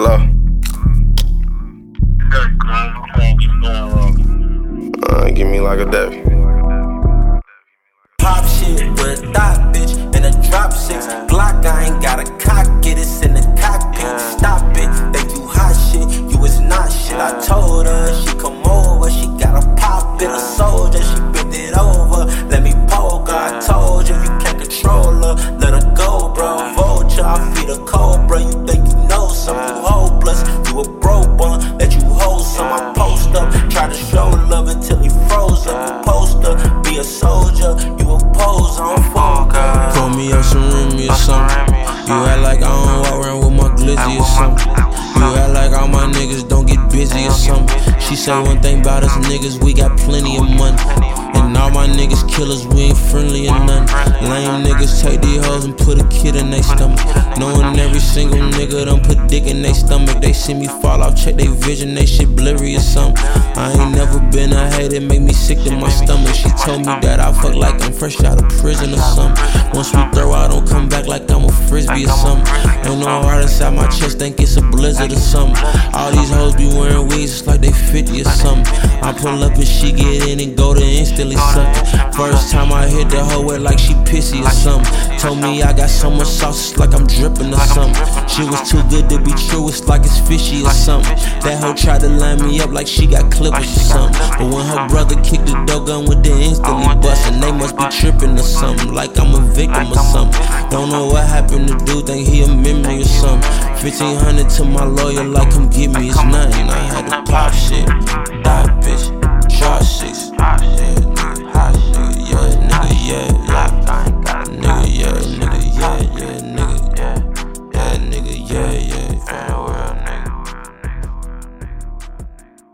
Hello. Uh, give me like a day. Pop shit with that bitch in a drop six. block. I ain't got a cock, get it soldier, you a poser, I'm focused. Me up some Remy or something. You act like I don't walk around with my glizzy or something. You act like all my niggas don't get busy or something. She say one thing about us niggas, we got plenty of money. And all my niggas killers, we ain't friendly or nothing. Lame niggas take these hoes and put a kid in their stomach. Knowing every single nigga done put dick in their stomach. They see me fall off, check their vision, they shit blurry or something. I a hater, make me sick to my stomach. She told me that I fuck like I'm fresh out of prison or something. Once we throw, I don't come back like I'm a frisbee or something. Ain't no heart inside my chest, think it's a blizzard or something. All these hoes be wearing wigs, it's like they 50 or something. I pull up and she get in and go to instantly sucking. First time I hit the hoe it like she pissy or something. Told me I got so much sauce, it's like I'm dripping or something. She was too good to be true, it's like it's fishy or something. That hoe tried to line me up like she got clippers or something. But when her brother kicked the door gun with the instantly bustin', they must be tripping or something. Like I'm a victim or something. Don't know what happened to dude, think he a memory or something. 1500 to my lawyer, like come get me, it's nothing. I had to pop shit.